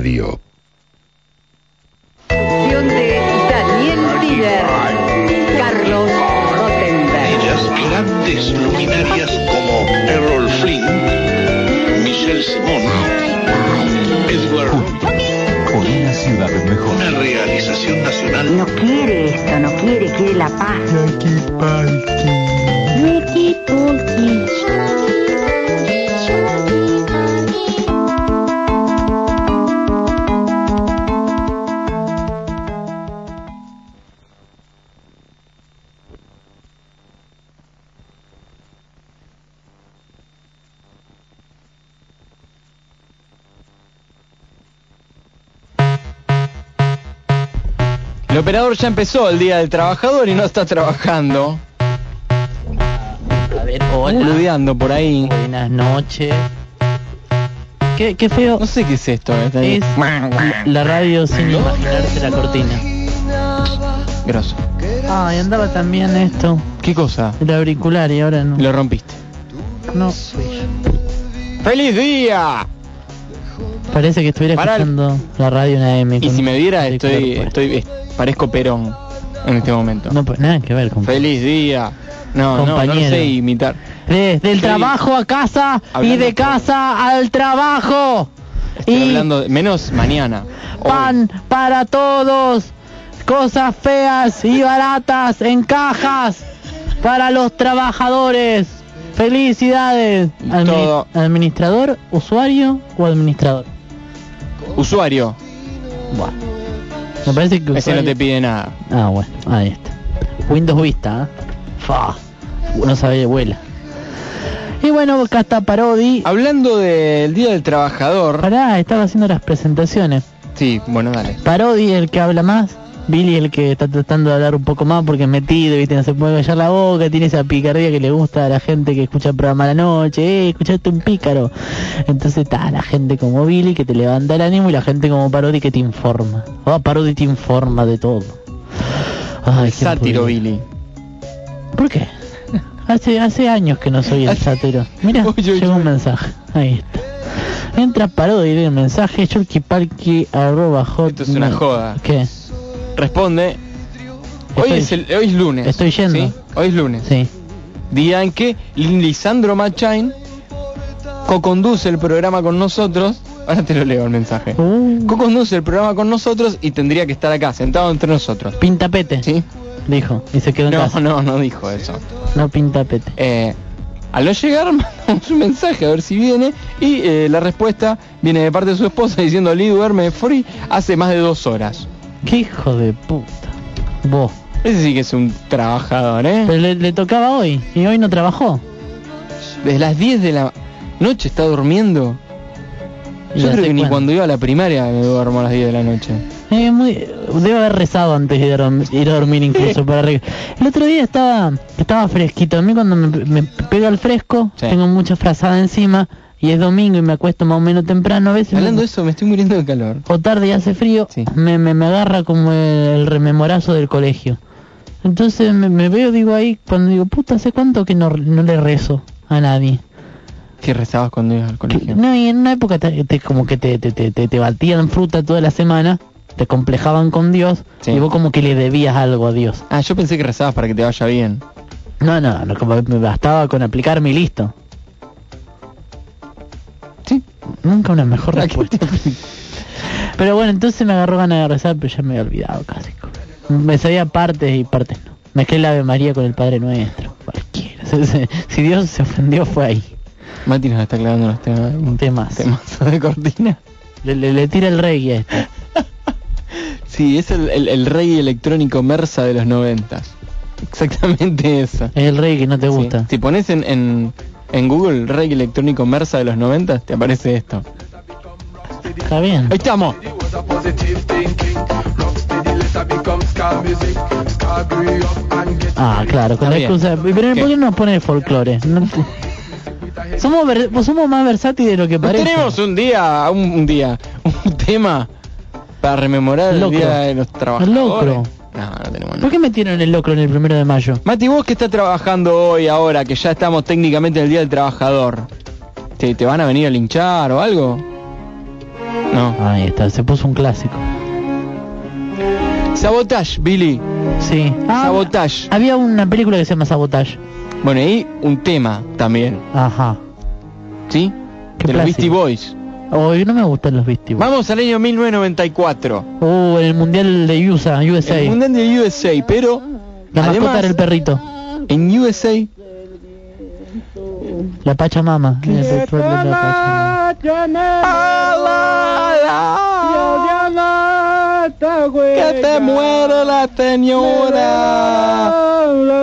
Radio. De Daniel Tiber, Carlos Rottenberg. Ellas, grandes luminarias como Errol Flynn, Michelle Simon, Edward Por una ciudad mejor. una realización nacional. No quiere esto, no quiere, quiere la paz. El operador ya empezó el día del trabajador y no está trabajando. A ver, hola. Por ahí. Buenas noches. Qué, qué feo. No sé qué es esto. eh. Es la radio sin imaginarse la cortina. Grosso. Ay, andaba también esto. ¿Qué cosa? El auricular y ahora no. Lo rompiste. No fui yo. ¡Feliz día! Parece que estuviera escuchando la radio una M. Y si me viera, estoy, estoy, eh, parezco Perón en este momento. No, pues nada que ver con... ¡Feliz día! No, no, no Compañero. sé imitar. Desde el trabajo a casa y de por- casa al trabajo. Estoy y hablando de- menos mañana. Hoy. pan para todos. Cosas feas y baratas en cajas para los trabajadores. Felicidades. Todo. ¿Administrador, usuario o administrador? Usuario. Bueno. Me parece que Ese no usuario- te pide nada. Ah, bueno, ahí está. Windows Vista, ¿eh? Fa. No sabe, vuela. Y bueno, acá está Parodi. Hablando del Día del Trabajador. Pará, estaba haciendo las presentaciones. Sí, bueno, dale. Parodi el que habla más. Billy el que está tratando de hablar un poco más porque es metido, ¿viste? no se puede callar la boca, tiene esa picardía que le gusta a la gente que escucha el programa a la noche, eh, escuchaste un pícaro. Entonces está la gente como Billy que te levanta el ánimo y la gente como Parodi que te informa. Oh, Parodi te informa de todo. Ay, Sátiro. Billy. ¿Por qué? Hace, hace años que no soy el sátiro. Mira, llegó un mensaje. Ahí está. Mientras de ir el mensaje, churkipalki arroba hot. Esto es una joda. ¿Qué? Responde. Hoy Estoy- es, el, hoy es lunes. estoy yendo. ¿sí? Hoy es lunes. Sí. Día en que Lisandro Machain co-conduce el programa con nosotros. Ahora te lo leo el mensaje. Uh, Co-conduce el programa con nosotros y tendría que estar acá, sentado entre nosotros. pintapete, ¿Sí? dijo. Y se quedó en No, casa. no, no dijo eso. No pintapete. Eh, al no llegar, mandamos un mensaje a ver si viene y eh, la respuesta viene de parte de su esposa diciendo Lee duerme free hace más de dos horas. Qué hijo de puta. Vos. Ese sí que es un trabajador, ¿eh? Pero le, le tocaba hoy y hoy no trabajó. Desde las 10 de la noche está durmiendo. ¿Y Yo creo que ni cuando iba a la primaria me duermo a las 10 de la noche. Eh, muy, debe haber rezado antes de ir a, dorm- ir a dormir incluso para arriba. El otro día estaba estaba fresquito. A mí cuando me, me pega el fresco, Sí. tengo mucha frazada encima y es domingo y me acuesto más o menos temprano. A veces Hablando de eso, me estoy muriendo de calor. o tarde y hace frío, Sí. me, me, me agarra como el, rememorazo del colegio. Entonces me, me veo, digo ahí, cuando digo, puta, ¿hace cuánto que no, no le rezo a nadie? ¿Qué rezabas cuando ibas al colegio? No, y en una época te, te- como que te, te, te, te- te batían fruta toda la semana, te complejaban con Dios Sí. y vos como que le debías algo a Dios. Ah, yo pensé que rezabas para que te vaya bien. No, no, no como me bastaba con aplicarme y listo. Nunca una mejor ¿A qué respuesta. Pero bueno, entonces me agarró ganas de rezar, pero ya me había olvidado casi. Me sabía partes y partes no. Mezclé la Ave María con el Padre Nuestro. Cualquiera. Si- Dios se ofendió fue ahí. Mati nos está clavando los temas. Un temas. temazo de cortina. Le, le- le tira el reggae a este. Sí, es el, el, el rey electrónico Mersa de los noventas. Exactamente eso. Es el reggae que no te Sí. gusta. Si pones en, en, en Google rey electrónico Mersa de los noventas, te aparece esto. Está bien. Ahí estamos. Ah, claro, con la excusa. Pero ¿Qué? ¿por qué no pone el folclore? No- somos, ver- somos más versátiles de lo que ¿No parece. tenemos un día, un, un día, un tema para rememorar el Locro. día de los trabajadores? locro. No, no tenemos nada. ¿Por qué metieron el locro en el primero de mayo? Mati, vos que estás trabajando hoy, ahora, que ya estamos técnicamente en el Día del Trabajador, ¿te, te van a venir a linchar o algo? No. Ahí está, se puso un clásico. Sabotage, Billy. Sí. Ah, Sabotage. Había una película que se llama Sabotage. Bueno, y un tema también, Ajá. ¿sí? Qué de los. Beastie Boys. Hoy no me gustan los Beastie Boys. Vamos al año 1994. Uh, en el mundial de USA, USA. El Mundial de USA, pero La mascota además era el perrito. en USA La Pachamama. El petróleo de la que te muere la señora.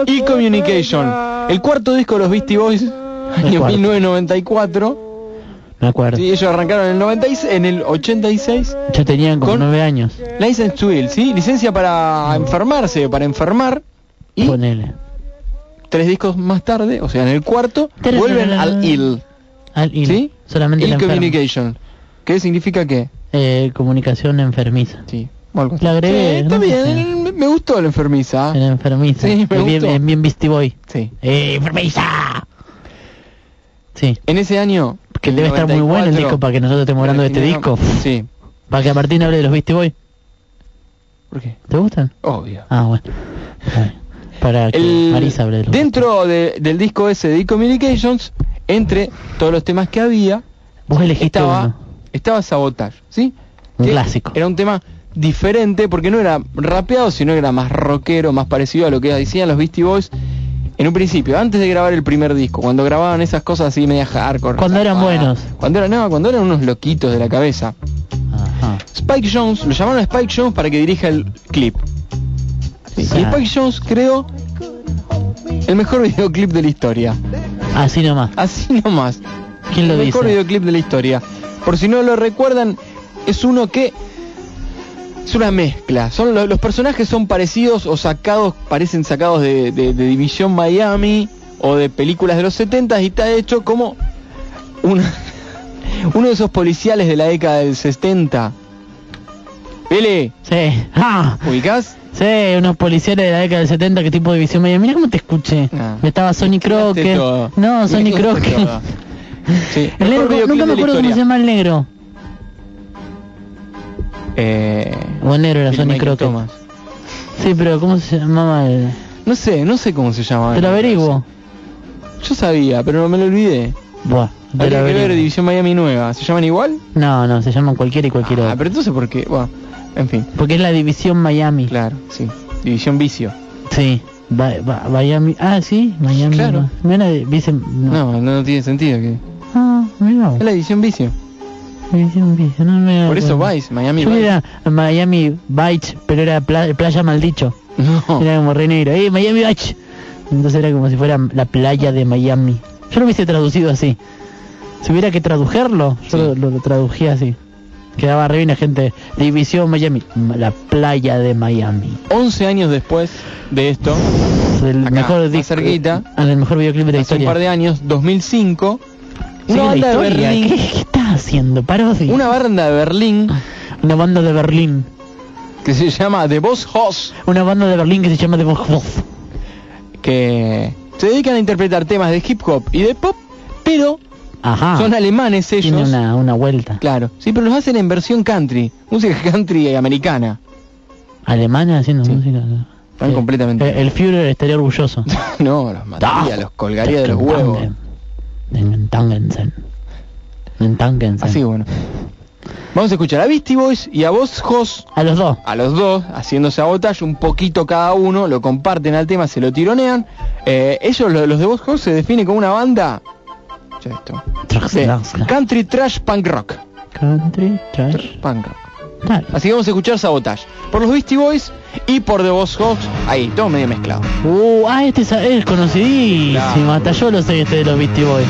Y Communication, el cuarto disco de los Beastie Boys, año cuarto. 1994. Me acuerdo. Sí, ellos arrancaron en el 96, en el 86. Ya tenían como nueve años. License to Ill, ¿sí? Licencia para enfermarse, para enfermar. Y Ponele. tres discos más tarde, o sea, en el cuarto, vuelven al ill. Al il. ¿Sí? Solamente Ill la enferma. communication. ¿Qué significa qué? Eh, comunicación enfermiza. Sí. o algo así. La agregué, Sí, está no bien, me- me gustó la enfermiza. En enfermiza. Sí, me Es bien, gustó. es bien Beastie Boy. Sí. ¡Eh, enfermiza! Sí. En ese año... Que debe estar muy bueno el 94, disco para que nosotros estemos hablando de este disco. Sí. Para que Martín hable de los Beastie Boy. ¿Por qué? ¿Te gustan? Obvio. Ah, bueno. Para que El- Marisa hable de los dentro de- del disco ese de Communications, entre todos los temas que había, Vos elegiste estaba, uno. estaba Sabotage, ¿sí? Un Que clásico. Era un tema diferente porque no era rapeado, sino que era más rockero, más parecido a lo que decían los Beastie Boys en un principio, antes de grabar el primer disco, cuando grababan esas cosas así media hardcore. Cuando eran buenos. Cuando eran, no, cuando eran unos loquitos de la cabeza. Ajá. Spike Jones, lo llamaron a Spike Jones para que dirija el clip. Sí. Y Spike Jones creó el mejor videoclip de la historia. Así nomás. Así nomás. ¿Quién lo el mejor dice? videoclip de la historia. Por si no lo recuerdan, es uno que es una mezcla. Son lo- los personajes son parecidos o sacados, parecen sacados de, de- de División Miami o de películas de los 70 y está hecho como una- uno de esos policiales de la década del 70. Billy, Sí. ¡Ah! ¿ubicás? Sí, unos policiales de la década del 70 que tipo de visión media. Mira cómo te escuché. Ah. Estaba Sonny Crockett. No, Sonny Crockett. Sí, El negro, nunca me acuerdo cómo se llama el negro. Eh, O el negro era Michael Crockett. Thomas. Sí, pero ¿cómo se llamaba el...? No sé, no sé cómo se llama. Te lo averiguo. Yo sabía, pero no me lo olvidé. Buah, lo que ver. División Miami Nueva. ¿Se llaman igual? No, no, se llaman cualquiera y cualquiera. Ah, pero entonces ¿por qué? Bueno, en fin. Porque es la división Miami. Claro, sí. División Vicio. Sí. Ba- ba- Miami. Ah, sí, Miami. Claro. No. No, no, tiene sentido. que Ah, mira. Es la División Vicio. No me Por eso. Vice, Miami Yo Vice. era Miami Beach, pero era pla- playa maldicho. No. Era como re negro. ¡Eh, Miami Beach! Entonces era como si fuera la playa de Miami. Yo lo hubiese traducido así. Si hubiera que tradujerlo, yo Sí. lo, lo, lo tradujía así. Quedaba re bien la gente. División Miami. La playa de Miami. 11 años después de esto, El Acá, mejor cerquita. ah, el mejor videoclip de la hace un historia. par de años, 2005, Sí, una banda de. Berlín, ¿Qué, qué estás haciendo? Parodia. una banda de Berlín Una banda de Berlín. que se llama The Boss Hoss, Una banda de Berlín que se llama The Boss que se dedican a interpretar temas de hip hop y de pop, pero Ajá. son alemanes ellos. Tiene una, una vuelta. Claro, sí, pero los hacen en versión country, música country americana. Alemana haciendo Sí. música. Están Sí. completamente- El Führer estaría orgulloso. no, los mataría, los colgaría de los huevos. Entangensen. Entangensen. Así bueno. Vamos a escuchar a Beastie Boys y a Boss Hoss, A los dos. a los dos, haciendo sabotaje, un poquito cada uno, lo comparten al tema, se lo tironean. Eh, ellos, lo- los de Boss Hoss, se definen como una banda... Country trash punk rock. Country, trash. Punk rock. Así que vamos a escuchar Sabotage. Por los Beastie Boys y por The Boss Hoss. Ahí, todo medio mezclado. Uh, ah, este es, es conocidísimo. Claro. Hasta yo lo sé este de los Beastie Boys.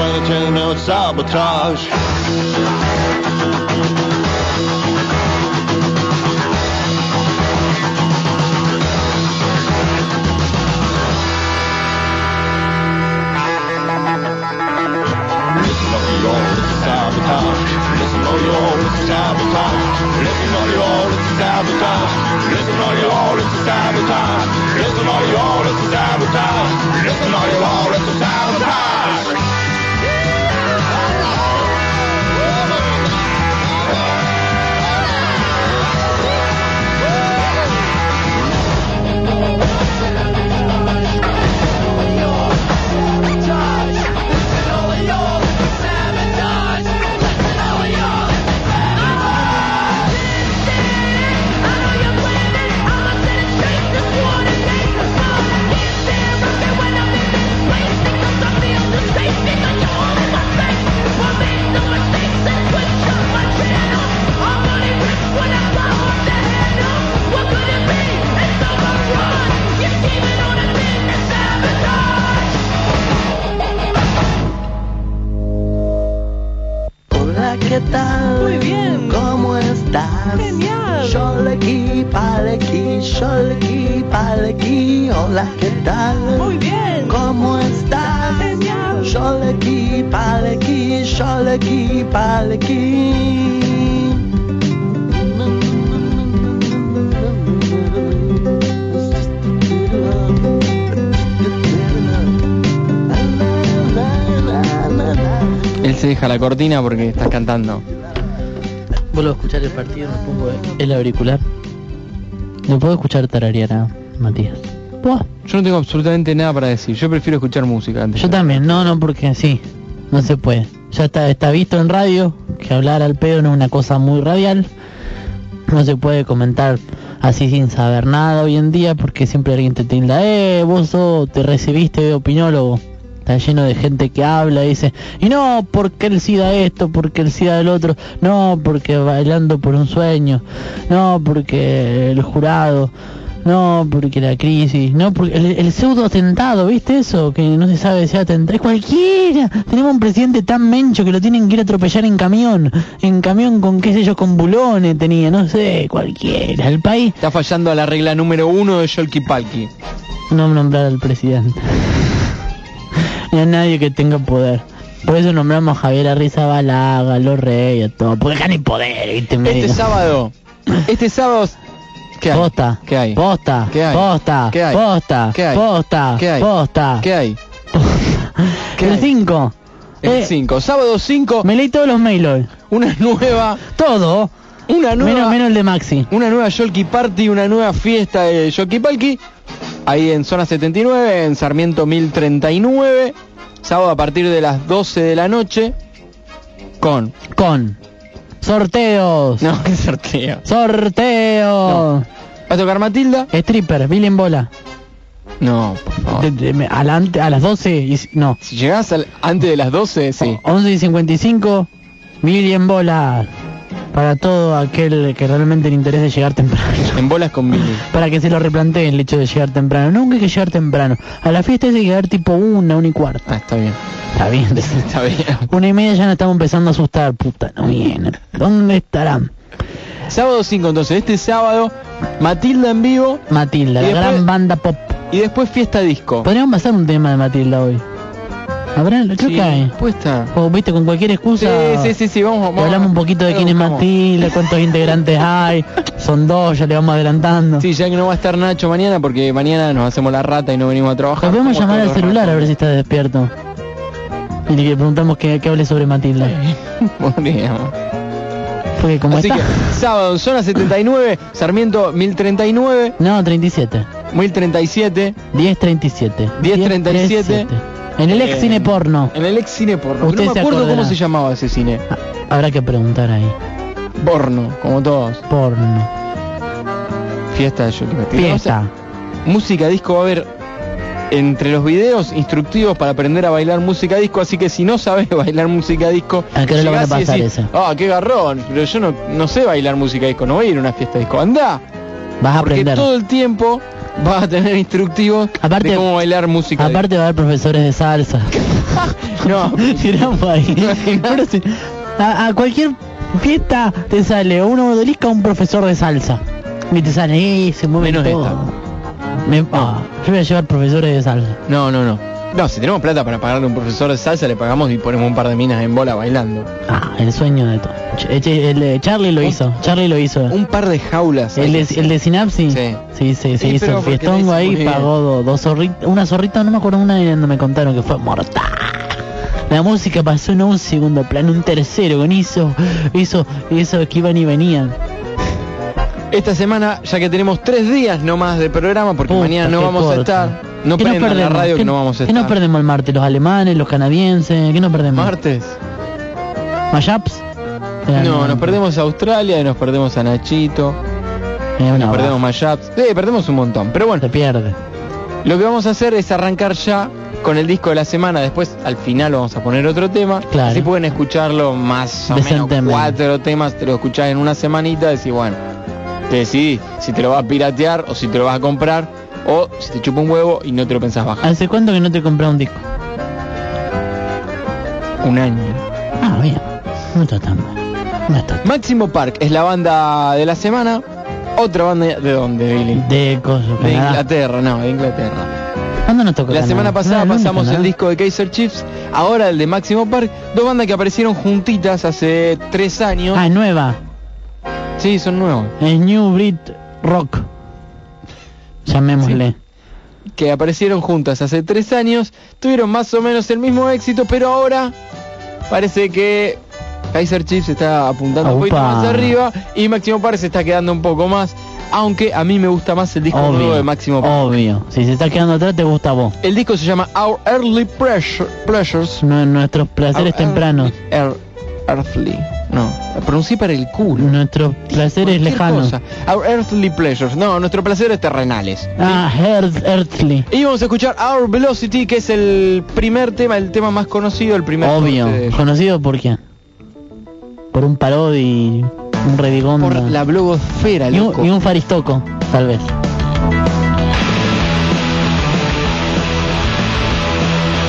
Trying to tell now it's sabotage. Listen all, it's sabotage. Listen all you all, it's sabotage. Listen all you it's sabotage. Listen all you it's sabotage. Listen all you it's sabotage. Listen all you all, it's sabotage. La cortina porque estás cantando. Vuelvo a escuchar el partido, me pongo el auricular. No puedo escuchar tararear a Matías. Buah, Yo no tengo absolutamente nada para decir. Yo prefiero escuchar música antes. Yo también, no, no, porque sí, no se puede. Ya está, está visto en radio que hablar al pedo no es una cosa muy radial. No se puede comentar así sin saber nada hoy en día porque siempre alguien te tilda, eh, vos sos- te recibiste de opinólogo. Está lleno de gente que habla y dice, y no, porque el SIDA esto, porque el SIDA el otro, no, porque bailando por un sueño, no, porque el jurado, no, porque la crisis, no, porque el, el pseudo atentado, ¿viste eso? Que no se sabe si atentado, es cualquiera. Tenemos un presidente tan mencho que lo tienen que ir a atropellar en camión, en camión con qué sé yo, con bulones tenía, no sé, cualquiera. El país Está fallando a la regla número uno de Yolki Palki. no nombrar al presidente. Ni a nadie que tenga poder. Por eso nombramos a Javier Arrizabalaga, a los reyes, a todo. Porque acá no hay poder, ¿viste? Me Este digo. sábado. Este sábado. ¿Qué hay? Posta. ¿Qué hay? Posta. ¿Qué hay? Posta. ¿Qué hay? Posta. ¿Qué hay? Posta. ¿Qué hay? Posta. ¿Qué hay? ¿Qué El hay? 5. El 5. Sábado 5. Me leí todos los mails hoy. Una nueva. Todo. Una nueva. Menos, menos el de Maxi. Una nueva Yolki Party, una nueva fiesta de Yolki Palki. Ahí en zona 79, en Sarmiento 1039. Sábado a partir de las 12 de la noche. Con. Con. Sorteos. No, qué sorteo. Sorteos. ¿Va a tocar Matilda? Stripper, Billy en bola. No, por favor. De- de- me- a, la ante- a las 12 y, s- no. Si llegás al- antes de las 12, sí. 11 y 55, Billy en bola. Para todo aquel que realmente le interese llegar temprano. En bolas con Billy. Para que se lo replantee el hecho de llegar temprano. Nunca hay que llegar temprano. A la fiesta hay que llegar tipo una, una y cuarto. Ah, está bien. Está bien. Está bien. Una y media ya nos estamos empezando a asustar. Puta, no vienen. ¿Dónde estarán? Sábado 5, entonces. Este sábado, Matilda en vivo. Matilda, la después- gran banda pop. Y después fiesta disco. Podríamos pasar un tema de Matilda hoy. ¿Habrá? Creo Sí, que hay. Puede estar. O viste, con cualquier excusa. Sí, sí, sí, sí, vamos, vamos. hablamos un poquito de quién es Vamos. Matilda, cuántos integrantes hay. Son dos, ya le vamos adelantando. Sí, ya que no va a estar Nacho mañana porque mañana nos hacemos la rata y no venimos a trabajar. Lo podemos llamar al celular a ver si está despierto. Y le preguntamos que, que hable sobre Matilda. Porque como Así está... que, sábado, zona 79, Sarmiento 1039, No, 37. 1037, 1037. 1037. En el ex Eh, cine porno. en el ex cine porno. Usted No me acuerdo acordará. cómo se llamaba ese cine. Habrá que preguntar ahí. Porno, como todos. Porno. Fiesta de Batista. Fiesta. música disco va a haber entre los videos instructivos para aprender a bailar música disco, así que si no sabes bailar música disco, ¿A qué lo van a pasar decís, ese? Ah, qué garrón, pero yo no, no sé bailar música disco, no voy a ir a una fiesta disco, anda, Vas a porque aprender. todo el tiempo vas a tener instructivos Aparte- de cómo bailar música Aparte va a haber profesores de salsa. No, Tiramos ahí. Pero a, a cualquier fiesta te sale uno odolisca o un profesor de salsa. Y te sale, eh, se mueve Menos todo. esta. Me- ah, yo voy a llevar profesores de salsa. no, no, no. No, si tenemos plata para pagarle a un profesor de salsa, le pagamos y ponemos un par de minas en bola bailando. Ah, el sueño de todo. Charlie lo Un- hizo. Charlie lo hizo. Un par de jaulas. El de, el de Synapsis. Sí. Sí, sí, se hizo el fiestongo ahí, pagó do- dos zorritas, una zorrita, no me acuerdo una donde me contaron que fue mortal. La música pasó no un segundo plano, un tercero, con eso, eso, eso que iban y venían. Esta semana, ya que tenemos tres días no más de programa, porque Puta, mañana no vamos a estar. No ¿Qué prendan la radio que ¿Qué- no vamos a ¿Qué estar. no perdemos el martes? ¿Los alemanes, los canadienses? ¿Qué no perdemos? Martes. ¿Mashups? No, nos perdemos a Australia y nos perdemos a Nachito. Eh, Nos perdemos. Mashups. Sí, perdemos un montón. Pero bueno, Se pierde. lo que vamos a hacer es arrancar ya con el disco de la semana. Después, al final, vamos a poner otro tema. Claro. Así pueden escucharlo más o menos cuatro temas. Te lo escuchás en una semanita. Decís, bueno, te decidís si te lo vas a piratear o si te lo vas a comprar. O si te chupa un huevo y no te lo pensás bajar. ¿Hace cuánto que no te compré un disco? Un año. Ah, bien. No está tan mal. No está tan Máximo Park es la banda de la semana. Otra banda de dónde, Billy? De cosas. De. Inglaterra, no, de Inglaterra. ¿Cuándo nos tocó La semana pasada No, pasamos el disco de Kaiser Chiefs, ahora el de Máximo Park, dos bandas que aparecieron juntitas hace tres años. Ah, nueva. Sí, son nuevos. Es New Brit Rock. Llamémosle. Que aparecieron juntas hace tres años, tuvieron más o menos el mismo éxito, pero ahora parece que Kaiser Chiefs está apuntando un poquito más arriba y Máximo Park se está quedando un poco más, aunque a mí me gusta más el disco nuevo de Máximo Park. Obvio. Si se está quedando atrás, te gusta a vos. El disco se llama Our Early Pressure- Pleasures. No, nuestros placeres Our tempranos. Early- Earthly. No, pronuncié para el culo. Nuestros placeres Cualquier lejanos. cosa. Our earthly pleasures. No, nuestros placeres terrenales. Ah, Earth, Earthly. Y vamos a escuchar Our Velocity, que es el primer tema, el tema más conocido, el primer Obvio. de. ¿Conocido por quién? Por un parodi, un redigonda. por la blogosfera, y, un, y un faristoco, tal vez.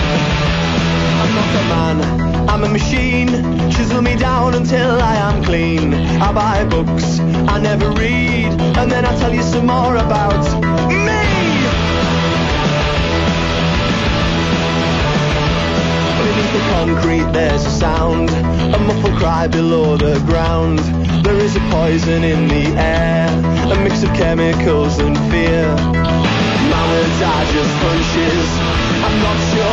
I'm not a man, I'm a machine. Chisel me down until I am clean. I buy books, I never read, and then I tell you some more about me. Beneath the concrete there's a sound, a muffled cry below the ground. There is a poison in the air, a mix of chemicals and fear. Manners are just hunches, I'm not sure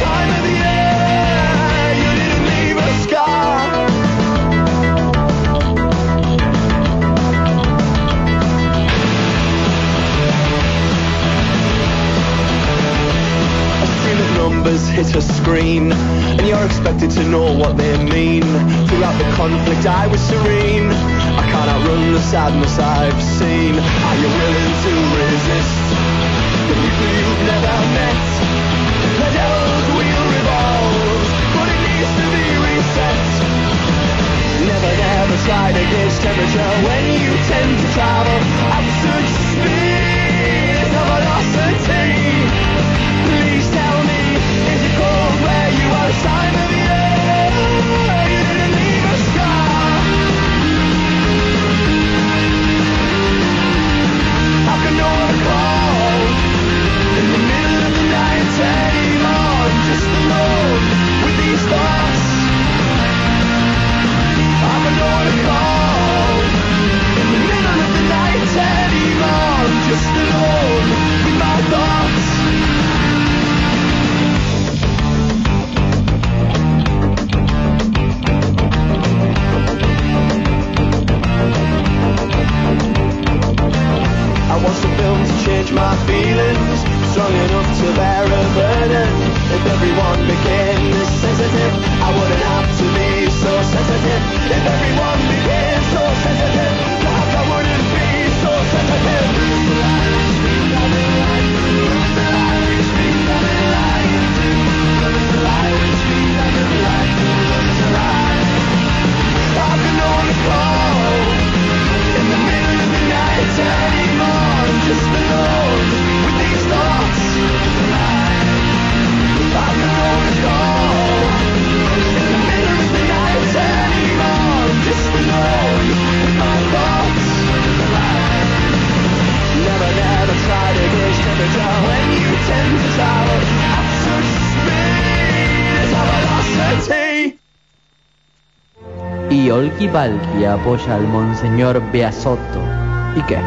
time of the year? Numbers hit a screen, and you're expected to know what they mean. Throughout the conflict, I was serene. I can't outrun the sadness I've seen. Are you willing to resist the people you've never met? The devil's wheel revolves, but it needs to be reset. Never, never to gauge temperature when you tend to travel at such speed. No velocity. Please tell me, Palki apoya al Monseñor Beasotto. ¿Y qué?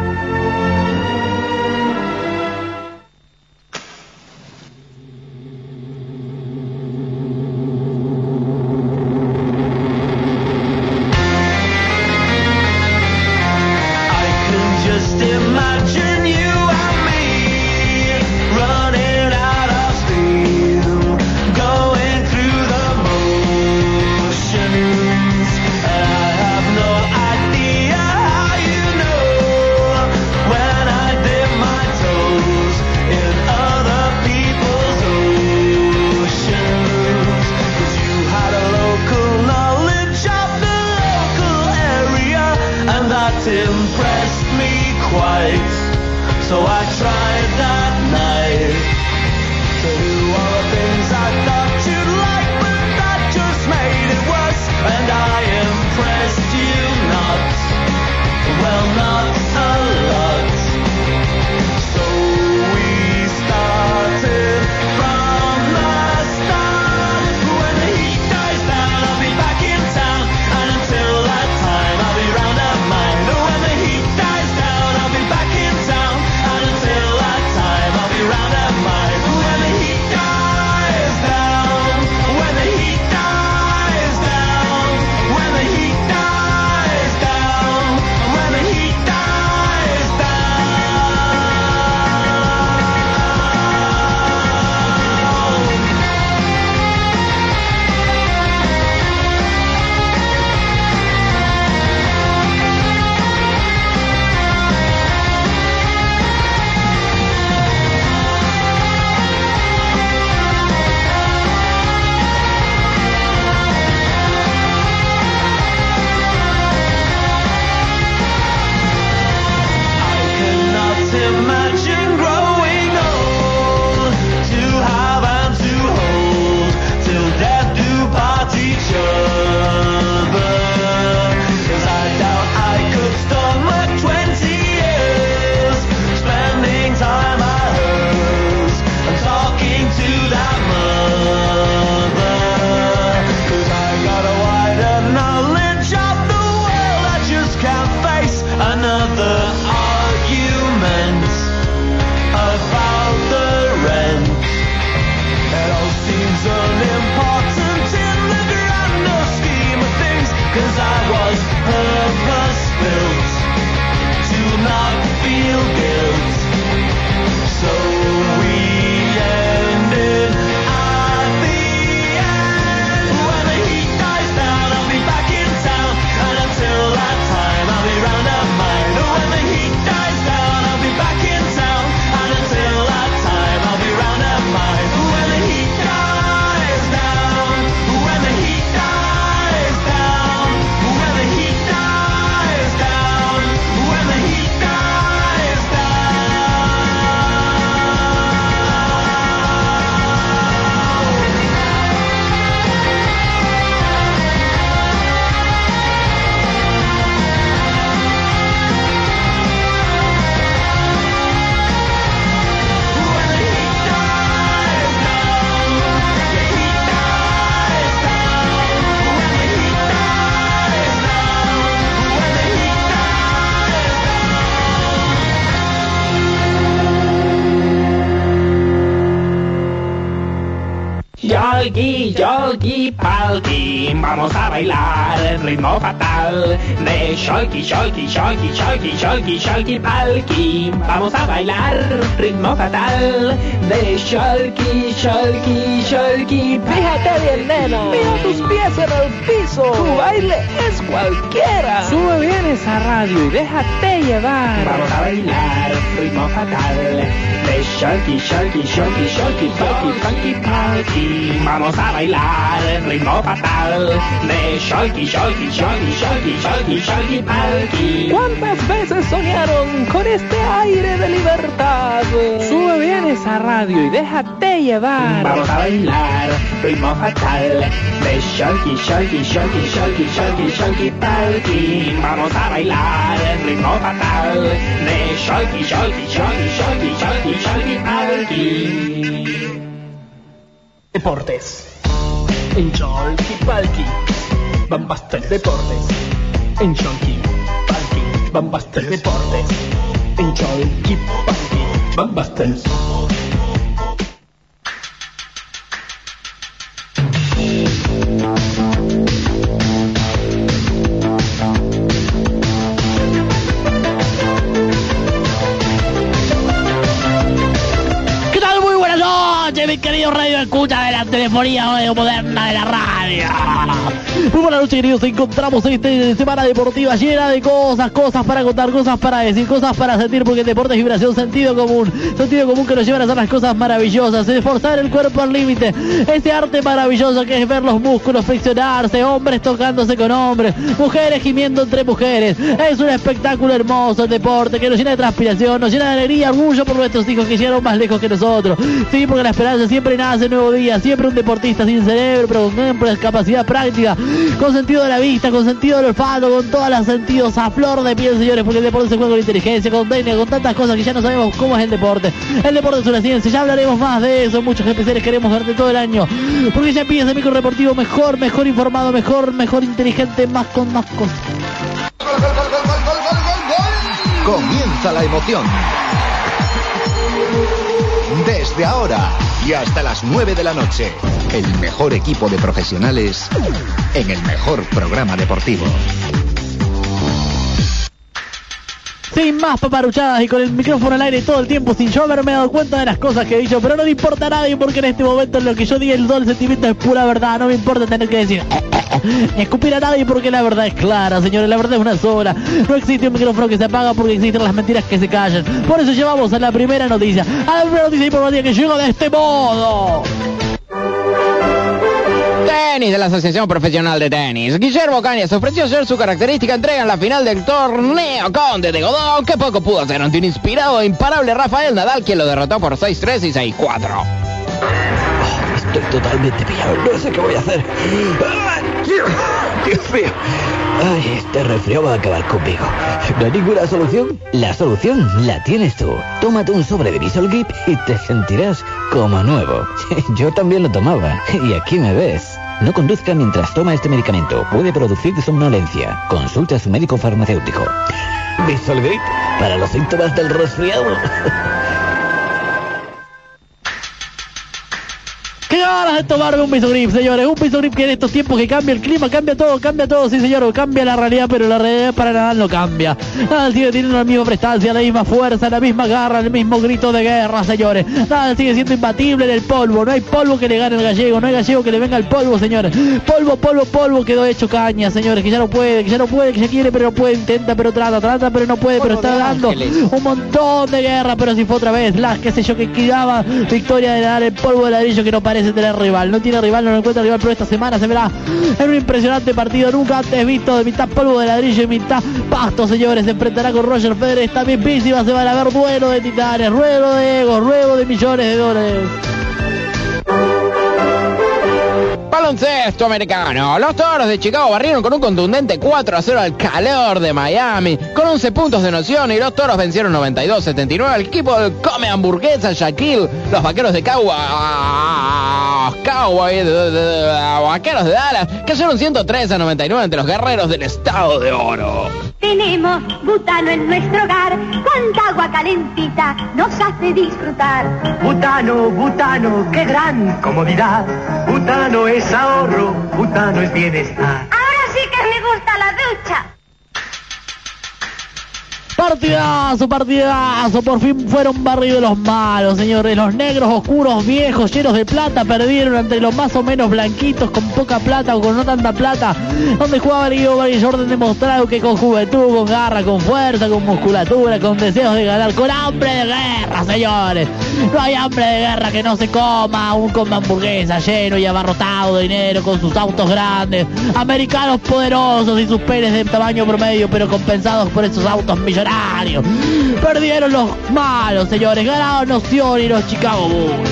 Bailar el de Sholky, Sholky, Sholky, Sholky, Sholky, Sholky Palki. Vamos a bailar ritmo fatal de Sholky, Sholky, Sholky. Fíjate bien, nena. Mira tus pies en el piso. Tu baile es cualquiera. Sube bien esa radio y déjate llevar. Vamos a bailar ritmo fatal de Sholky, Sholky, Sholky, Sholky, Sholky, Sholky Palki. Vamos a bailar ritmo fatal de Sholky, Sholky, Sholky, Sholky, ¿Cuántas veces soñaron con este aire de libertad? Sube bien esa radio y déjate llevar. Vamos a bailar ritmo fatal de Sholky, Sholky, Sholky, Sholky, Sholky, Sholky Palki. Vamos a bailar el ritmo fatal de Sholky, Sholky, Sholky, Sholky, Sholky, Sholky Palki. Deportes. En Cholky Palki. Bambaster Deportes. En Cholky Palki. Bambaster Deportes. En Cholky Palki. Bambaster. ¿Qué tal? Muy buenas noches, mis queridos radio escucha de la telefonía moderna de la radio. Muy buenas noches, queridos. Encontramos esta semana deportiva llena de cosas, cosas para contar, cosas para decir, cosas para sentir, porque el deporte es vibración, sentido común. Sentido común que nos lleva a hacer las cosas maravillosas, esforzar el cuerpo al límite. Ese arte maravilloso que es ver los músculos friccionarse, hombres tocándose con hombres, mujeres gimiendo entre mujeres. Es un espectáculo hermoso el deporte que nos llena de transpiración, nos llena de alegría, orgullo por nuestros hijos que llegaron más lejos que nosotros. Sí, porque la esperanza siempre nace nuevo día, siempre un deportista sin cerebro, pero con capacidad práctica, con sentido de la vista, con sentido del olfato, con todos los sentidos a flor de piel, señores, porque el deporte se juega con inteligencia, con técnica, con tantas cosas que ya no sabemos cómo es el deporte. El deporte es una ciencia, ya hablaremos más de eso, muchos especiales queremos durante todo el año, porque ya empieza el micro deportivo mejor, mejor informado, mejor, mejor inteligente, más con más cosas. Comienza la emoción. Desde ahora y hasta las 9 de la noche, el mejor equipo de profesionales en el mejor programa deportivo. Sin más paparuchadas y con el micrófono al aire todo el tiempo sin yo haberme dado cuenta de las cosas que he dicho, pero no le importa a nadie porque en este momento lo que yo diga el todo el sentimiento es pura verdad, no me importa tener que decir ni escupir a nadie porque la verdad es clara, señores, la verdad es una sola. No existe un micrófono que se apaga porque existen las mentiras que se callan. Por eso llevamos a la primera noticia, a la primera noticia informativa que llega de este modo. Tenis de la Asociación Profesional de Tenis. Guillermo Cañas ofreció ser su característica entrega en la final del torneo Conde de Godó, que poco pudo hacer ante un inspirado e imparable Rafael Nadal, quien lo derrotó por 6-3 y 6-4. Estoy totalmente pillado, no sé qué voy a hacer. ¡Ay, Dios, mío. Ay, este resfriado va a acabar conmigo. ¿No hay ninguna solución? La solución la tienes tú. Tómate un sobre de Visol Grip y te sentirás como nuevo. Yo también lo tomaba. Y aquí me ves. No conduzca mientras toma este medicamento. Puede producir somnolencia. Consulte a su médico farmacéutico. Visol Grip para los síntomas del resfriado. ganas de tomarme un piso grip, señores! Un piso grip que en estos tiempos que cambia el clima, cambia todo, cambia todo, sí señor, cambia la realidad, pero la realidad para Nadal no cambia. Nadal sigue teniendo la misma prestancia, la misma fuerza, la misma garra, el mismo grito de guerra, señores. Nadal sigue siendo imbatible en el polvo, no hay polvo que le gane al gallego, no hay gallego que le venga el polvo, señores. Polvo, polvo, polvo, quedó hecho caña, señores, que ya no puede, que ya no puede, que ya quiere, pero no puede, intenta, pero trata, trata, pero no puede, pero está dando un montón de guerra, pero si fue otra vez, las que sé yo que quedaba, victoria de Nadal, el polvo de ladrillo que no parece tener rival, no tiene rival, no lo encuentra rival, pero esta semana se verá. En un impresionante partido nunca antes visto de mitad polvo de ladrillo y mitad pasto, señores, se enfrentará con Roger Federer, está bien písima, se van a ver duelo de titanes, ruedo de egos, ruedo de millones de dólares. Baloncesto americano. Los toros de Chicago barrieron con un contundente 4 a 0 al calor de Miami. Con 11 puntos de noción y los toros vencieron 92-79 al equipo del Come Hamburguesa Shaquille. Los vaqueros de Cowboy. Cowboy. Vaqueros de Dallas cayeron 103 a 99 ante los guerreros del estado de oro. Tenemos butano en nuestro hogar, cuánta agua calentita nos hace disfrutar. Butano, butano, qué gran comodidad. Butano es ahorro, butano es bienestar. Ahora sí que me gusta la ducha. Partidazo, partidazo, por fin fueron barridos los malos, señores. Los negros oscuros, viejos, llenos de plata, perdieron entre los más o menos blanquitos, con poca plata o con no tanta plata. Donde jugaba y Jordan demostrado que con juventud, con garra, con fuerza, con musculatura, con deseos de ganar, con hambre de guerra, señores. No hay hambre de guerra que no se coma, un come hamburguesa lleno y abarrotado de dinero con sus autos grandes. Americanos poderosos y sus penes de tamaño promedio, pero compensados por esos autos millonarios. Perdieron los malos, señores. Ganaron Noción y los Chicago Bulls.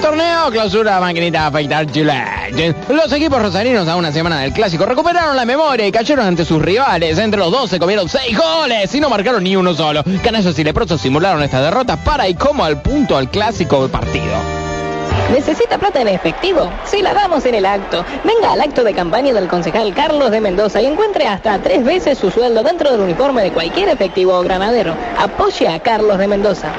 Torneo clausura maquinita afeitar Gillette. Los equipos rosarinos a una semana del clásico recuperaron la memoria y cayeron ante sus rivales. Entre los dos se comieron seis goles y no marcaron ni uno solo. Canallos y leprosos simularon esta derrota para y como al punto al clásico partido. ¿Necesita plata en efectivo? Sí, la damos en el acto. Venga al acto de campaña del concejal Carlos de Mendoza y encuentre hasta tres veces su sueldo dentro del uniforme de cualquier efectivo o granadero. Apoye a Carlos de Mendoza.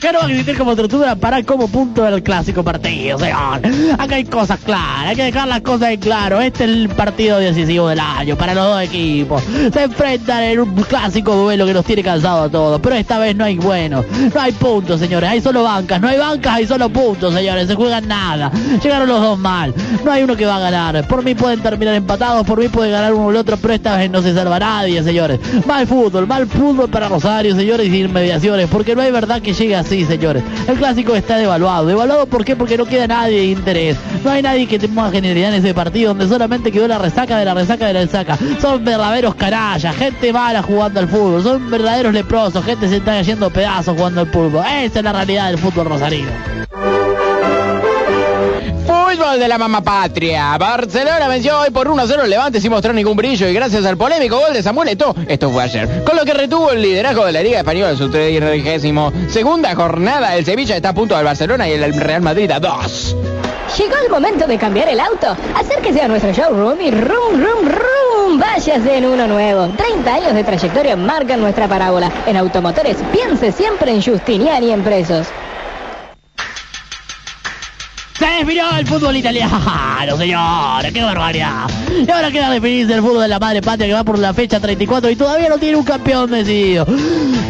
Que no va a existir como tortura para como punto del clásico partido, señor. Acá hay cosas claras, hay que dejar las cosas en claro. Este es el partido decisivo del año para los dos equipos. Se enfrentan en un clásico duelo que nos tiene cansado a todos. Pero esta vez no hay bueno, no hay puntos, señores. Hay solo bancas, no hay bancas, hay solo puntos, señores. Se juegan nada. Llegaron los dos mal. No hay uno que va a ganar. Por mí pueden terminar empatados, por mí puede ganar uno o el otro, pero esta vez no se salva nadie, señores. Mal fútbol, mal fútbol para Rosario, señores, y sin mediaciones, porque no hay verdad que llegue así, señores. El clásico está devaluado. ¿Devaluado por qué? Porque no queda nadie de interés. No hay nadie que tenga generalidad en ese partido donde solamente quedó la resaca de la resaca de la resaca. Son verdaderos canallas, gente mala jugando al fútbol. Son verdaderos leprosos, gente se está cayendo pedazos jugando al fútbol. Esa es la realidad del fútbol rosarino. Fútbol de la mamá patria. Barcelona venció hoy por 1-0 el Levante sin mostrar ningún brillo y gracias al polémico gol de Samuel Eto'o, esto fue ayer, con lo que retuvo el liderazgo de la Liga Española en su 32 segunda jornada. El Sevilla está a punto del Barcelona y el Real Madrid a 2. Llegó el momento de cambiar el auto. Acérquese a nuestro showroom y rum, rum, rum. Váyase en uno nuevo. 30 años de trayectoria marcan nuestra parábola. En automotores, piense siempre en Justiniani Empresos. Se definió el fútbol italiano, señores, qué barbaridad. Y ahora queda definirse el fútbol de la madre patria que va por la fecha 34 y todavía no tiene un campeón decidido.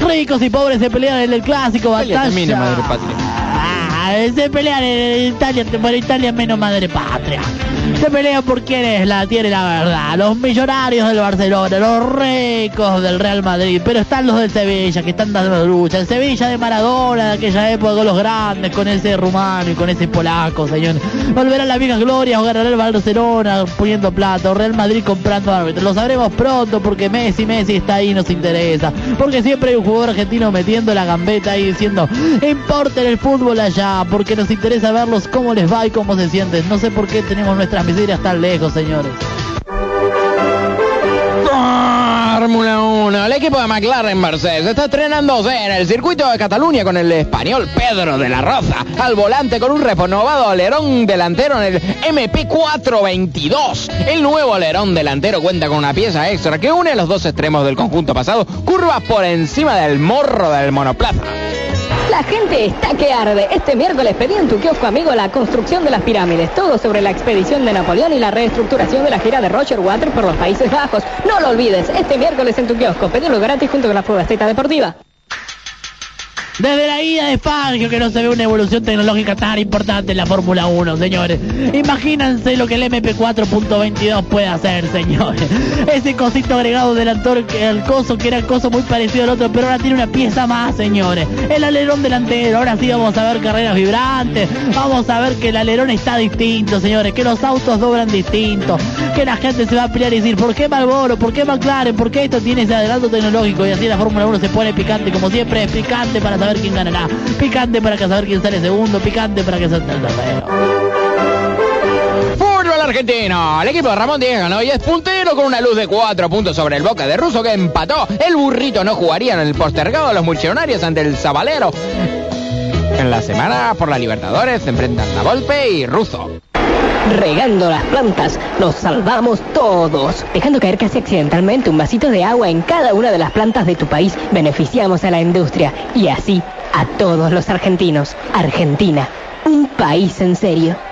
Ricos y pobres se pelean en el clásico batalla. Termina, madre patria. Ah, se pelean en Italia, bueno, Italia menos madre patria. Se pelean por quién es la tiene la verdad. Los millonarios del Barcelona, los ricos del Real Madrid, pero están los del Sevilla que están dando lucha. El Sevilla de Maradona de aquella época con los grandes, con ese rumano y con ese polaco, señor. Volverá a la vieja gloria ganará el Barcelona poniendo plata o Real Madrid comprando árbitros. Lo sabremos pronto porque Messi, Messi está ahí, nos interesa. Porque siempre hay un jugador argentino metiendo la gambeta ahí diciendo, importen el fútbol allá, porque nos interesa verlos cómo les va y cómo se sienten. No sé por qué tenemos nuestras miserias tan lejos, señores. Fórmula 1. El equipo de McLaren Mercedes está estrenándose en el circuito de Cataluña con el español Pedro de la Roza al volante con un renovado alerón delantero en el MP422. El nuevo alerón delantero cuenta con una pieza extra que une los dos extremos del conjunto pasado, curvas por encima del morro del monoplaza. La gente está que arde. Este miércoles pedí en tu kiosco amigo la construcción de las pirámides. Todo sobre la expedición de Napoleón y la reestructuración de la gira de Roger Waters por los Países Bajos. No lo olvides, este miércoles en tu kiosco. Pedilo gratis junto con la Fugaceta Deportiva. Desde la ida de Fangio que no se ve una evolución tecnológica tan importante en la Fórmula 1, señores. Imagínense lo que el MP4.22 puede hacer, señores. Ese cosito agregado del actor, el coso que era el coso muy parecido al otro, pero ahora tiene una pieza más, señores. El alerón delantero, ahora sí vamos a ver carreras vibrantes, vamos a ver que el alerón está distinto, señores, que los autos doblan distinto, que la gente se va a pelear y decir, ¿por qué Malboro? ¿Por qué McLaren? ¿Por qué esto tiene ese adelanto tecnológico? Y así la Fórmula 1 se pone picante, como siempre, es picante para saber quién ganará, picante para saber quién sale segundo, picante para que salga el. Fútbol argentino. El equipo de Ramón Díaz ganó y es puntero con una luz de 4 puntos sobre el Boca de Russo que empató. El burrito no jugaría en el postergado de los multionarios ante el Zabalero. En la semana por la Libertadores se enfrentan a Volpe y Russo. Regando las plantas, nos salvamos todos. Dejando caer casi accidentalmente un vasito de agua en cada una de las plantas de tu país, beneficiamos a la industria y así a todos los argentinos. Argentina, un país en serio.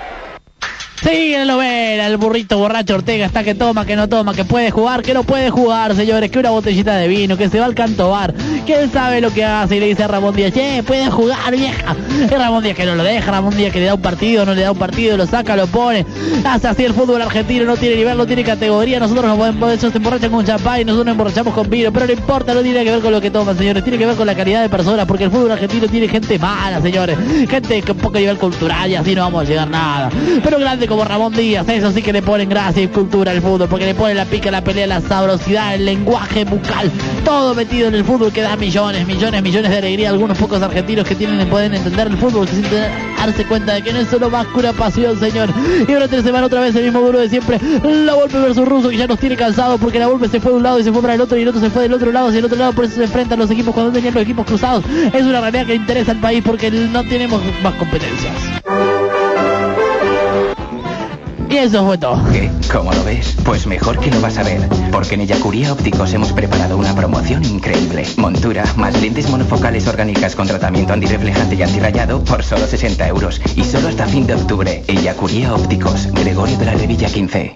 Sigue la novela, el burrito borracho Ortega está que toma, que no toma, que puede jugar, que no puede jugar, señores, que una botellita de vino, que se va al canto bar, que él sabe lo que hace y le dice a Ramón Díaz, che, puede jugar, vieja. Y Ramón Díaz que no lo deja, Ramón Díaz que le da un partido, no le da un partido, lo saca, lo pone. Hace así el fútbol argentino, no tiene nivel, no tiene categoría, nosotros nos podemos, ellos se emborrachan con champán y nosotros nos emborrachamos con vino, pero no importa, no tiene que ver con lo que toman, señores, tiene que ver con la calidad de personas, porque el fútbol argentino tiene gente mala, señores, gente con poco nivel cultural y así no vamos a llegar nada. Pero grande como Ramón Díaz, eso sí que le ponen gracia y cultura al fútbol, porque le ponen la pica, la pelea, la sabrosidad, el lenguaje bucal, todo metido en el fútbol que da millones, millones, millones de alegría algunos pocos argentinos que tienen pueden entender el fútbol sin darse cuenta de que no es solo más que una pasión, señor. Y durante la semana otra vez el mismo duro de siempre, la Volpe versus Russo que ya nos tiene cansados porque la Volpe se fue de un lado y se fue para el otro y el otro se fue del otro lado hacia el otro lado, por eso se enfrentan los equipos cuando tenían los equipos cruzados. Es una realidad que interesa al país porque no tenemos más competencias. Y eso fue todo. ¿Qué? ¿Cómo lo ves? Pues mejor que lo vas a ver, porque en Eyacuría Ópticos hemos preparado una promoción increíble. Montura más lentes monofocales orgánicas con tratamiento antirreflejante y antirrayado por solo 60 euros. Y solo hasta fin de octubre. Eyacuría Ópticos, Gregorio de la Revilla 15.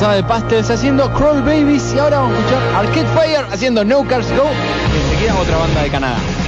Pasaba de Pastels haciendo Crawl Babies y ahora vamos a escuchar Arcade Fire haciendo No Cars Go y enseguida otra banda de Canadá.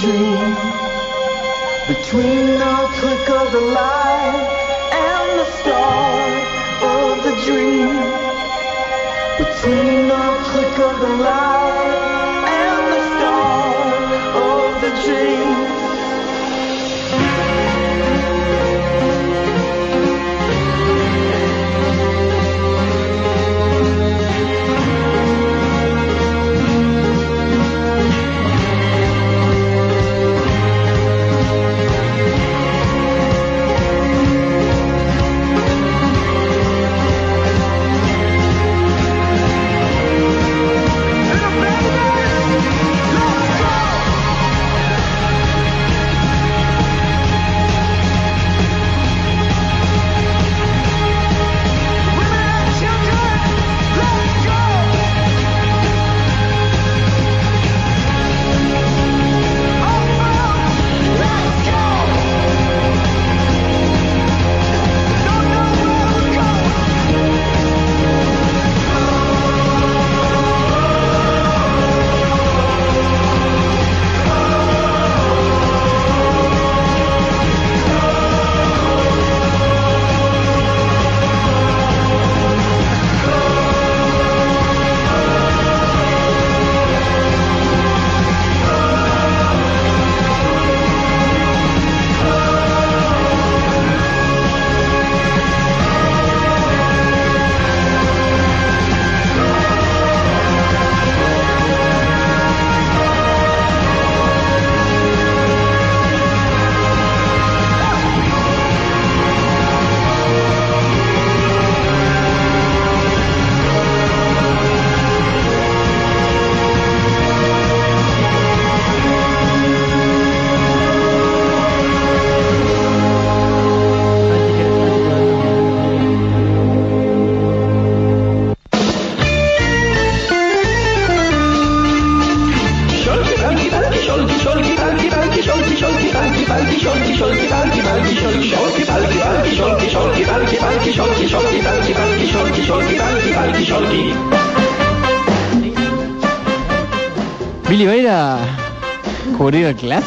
Dream. Between the click of the light and the star of the dream. Between the click of the light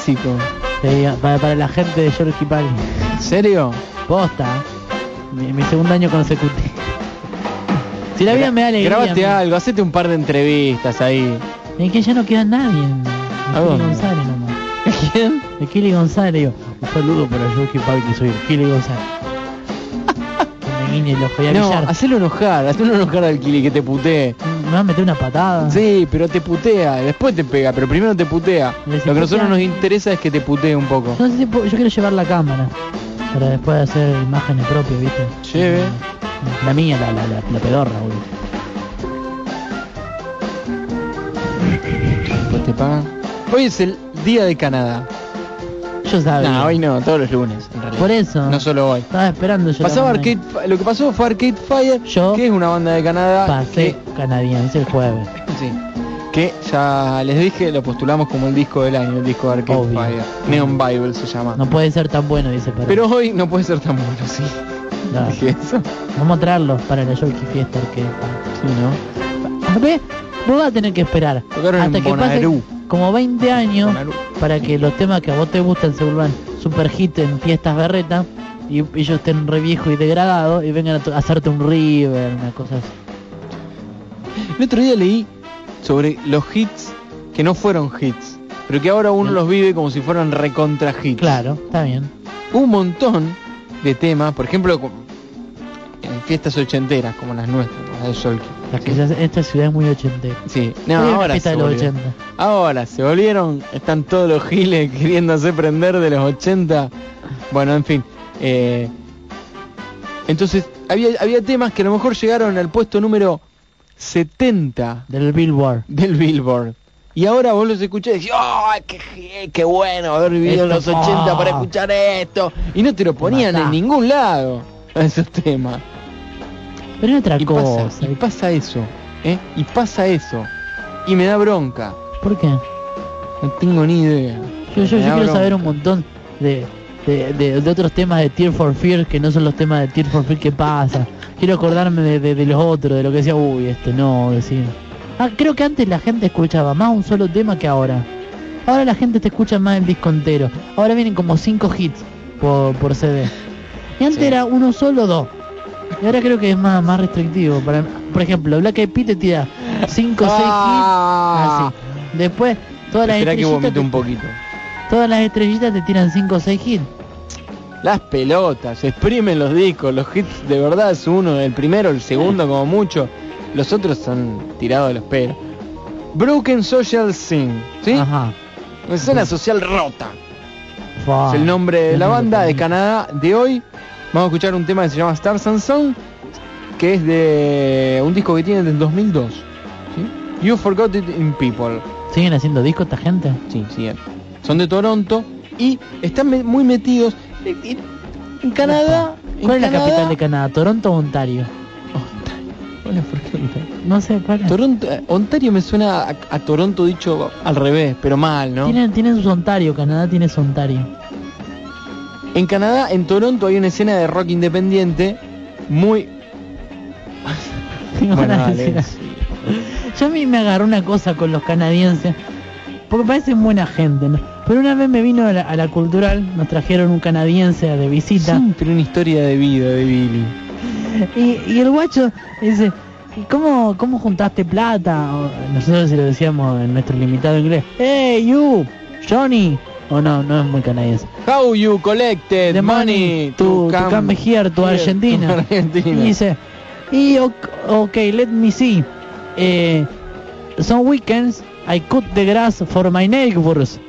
clásico. Sí, para, para la gente de Georgie Pali. ¿En serio? Posta. Mi, mi segundo año consecutivo. Si la vida me da alegría. Grabate algo, hacete un par de entrevistas ahí. Es que ya no queda nadie. ¿A dónde? González nomás. ¿Quién? Kili González, digo. Un saludo para Georgie Pali, que soy el Kili González. Que me guiñe el ojo y a No, hacelo enojar, hacelo enojar al Kili que te putee. Me va a meter una patada. Sí, pero te putea, después te pega, pero primero te putea. Lo que a nosotros putea- nos interesa es que te putee un poco. Yo, no sé si puedo- yo quiero llevar la cámara. Para después hacer imágenes propias, ¿viste? Lleve. La mía, la, la, la, la pedorra, boludo. Después te pagan. Hoy es el día de Canadá. Yo sabía. No, hoy no, todos los lunes, en realidad. Por eso. No solo hoy. Estaba esperando yo. Pasaba. Arcade, lo que pasó fue Arcade Fire, Yo que es una banda de Canadá Pasé canadiense el jueves. que, sí, que ya les dije, lo postulamos como el disco del año, el disco de Arcade Obvio. Fire. Neon Bible se llama. No puede ser tan bueno, dice Perón. Pero hoy no puede ser tan bueno, sí. Dije eso. Vamos a traerlos para la Yorkie Fiesta. Que... Sí, ¿no? Vos vas a tener que esperar Tocaron hasta en que pase. Como 20 años para que los temas que a vos te gustan se vuelvan super hit en fiestas berretas y ellos estén re viejos y degradados y vengan a, a hacerte un river, una cosa así. El otro día leí sobre los hits que no fueron hits, pero que ahora uno los vive como si fueran recontra hits. Claro, está bien. Un montón de temas, por ejemplo, en fiestas ochenteras como las nuestras, las de Solki. Se- esta ciudad es muy ochentera. Sí, no, ahora se de los volvió. 80. Ahora se volvieron, están todos los giles queriendo hacer prender de los 80. Bueno, en fin. eh, entonces, había, había temas que a lo mejor llegaron al puesto número 70 Del Billboard. del Billboard. Y ahora vos los escuchás y decís, ¡oh, qué, bueno haber vivido en los Esto, 80 ah. para escuchar esto! Y no te lo ponían en ningún lado a esos temas. Pero hay otra Y cosa. pasa, y pasa eso, ¿eh? Y pasa eso. Y me da bronca. ¿Por qué? No tengo ni idea. Yo, yo, quiero bronca. saber un montón de, de, de- de otros temas de Tear for Fear que no son los temas de Tear for Fear que pasa. Quiero acordarme de, de- los otros, de lo que decía, uy, este no, decir. Ah, creo que antes la gente escuchaba más un solo tema que ahora. Ahora la gente te escucha más el disco entero. Ahora vienen como 5 hits por, por CD. Y antes era uno solo dos. Y ahora creo que es más, más restrictivo. Para, por ejemplo, Black Eyed Peas te tira 5 o 6 Ah. hits. Así. Después, todas las que estrellitas te- un poquito. Todas las estrellitas te tiran 5 o 6 hits. Las pelotas, exprimen los discos, los hits de verdad es uno, el primero, el segundo como mucho. Los otros son tirados de los pelos. Broken Social Scene, ¿sí? Ajá. Una escena social rota. Fa. Es el nombre de la banda de. Canadá de hoy. Vamos a escuchar un tema que se llama Stars and Song, que es de un disco que tiene del 2002. ¿sí? You Forgot It in People. ¿Siguen haciendo discos esta gente? Sí, sí. Son de Toronto y están me- muy metidos en, Canadá. en ¿Cuál es la capital de Canadá? ¿Toronto o Ontario? Hola, ¿por qué Ontario? No sé, ¿cuál es? Toronto, eh, Ontario me suena a, a Toronto dicho al revés, pero mal, ¿no? Tienen, tienen su Ontario, Canadá tiene su Ontario. En Canadá, en Toronto, hay una escena de rock independiente muy... Tengo Bueno, dale, Yo a mí me agarró una cosa con los canadienses, porque parecen buena gente, ¿no? Pero una vez me vino a la, a la cultural, nos trajeron un canadiense de visita. Siempre una historia de vida de Billy. Y, y el guacho dice, ¿y cómo, cómo juntaste plata? O nosotros se lo decíamos en nuestro limitado inglés. Hey, you, Johnny. O no, no es muy canadiense. How you collected The money, money to, to come here to here Argentina. to Argentina. Y dice, y ok, okay, let me see. Eh, some weekends I cut the grass for my neighbors.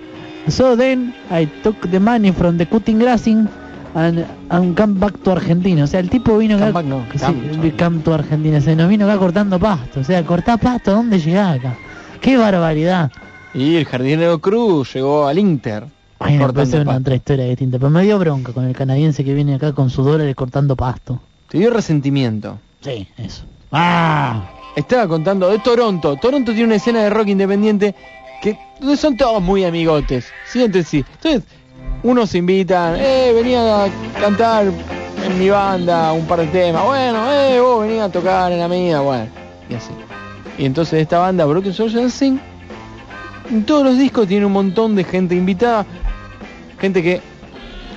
So then I took the money from the cutting grassing and, and come back to Argentina. O sea, el tipo vino acá. Back, no, sí, come, to Argentina. Se nos vino acá cortando pasto. O sea, cortar pasto, ¿a dónde llegaba acá? ¡Qué barbaridad! Y el jardinero Cruz llegó al Inter. Ay, no, cortando puede ser una otra historia distinta. Pero me dio bronca con el canadiense que viene acá con sus dólares cortando pasto. Te dio resentimiento. Sí, eso. ¡Ah! Estaba contando de Toronto. Toronto tiene una escena de rock independiente que son todos muy amigotes. Sí, sí. Entonces, unos se invitan, eh, venía a cantar en mi banda un par de temas. Bueno, eh, vos venía a tocar en la mía, bueno. Y así. Y entonces esta banda, Broken Social Sing, en todos los discos tiene un montón de gente invitada. Gente que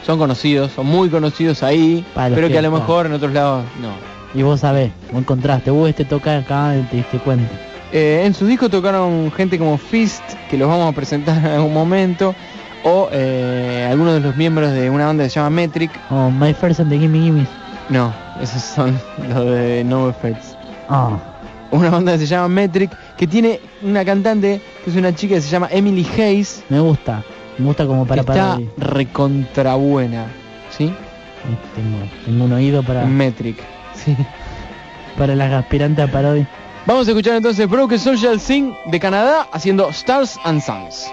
son conocidos, son muy conocidos ahí, pero que a lo mejor en otros lados no. Y vos sabés, buen contraste. Vos este toca acá te diste cuenta. Eh, en sus discos tocaron gente como Fist, que los vamos a presentar en algún momento, o eh, algunos de los miembros de una banda que se llama Metric. Oh, My First and the Gimme Gimme. No, esos son los de No Effects. Ah, Una banda que se llama Metric, que tiene una cantante, que es una chica que se llama Emily Hayes, me gusta. Me gusta como para que está parodia. recontra buena, ¿sí? Tengo, tengo un oído para, Metric, sí. para las aspirantes a parodia. Vamos a escuchar entonces Broken Social Sing de Canadá haciendo Stars and Suns.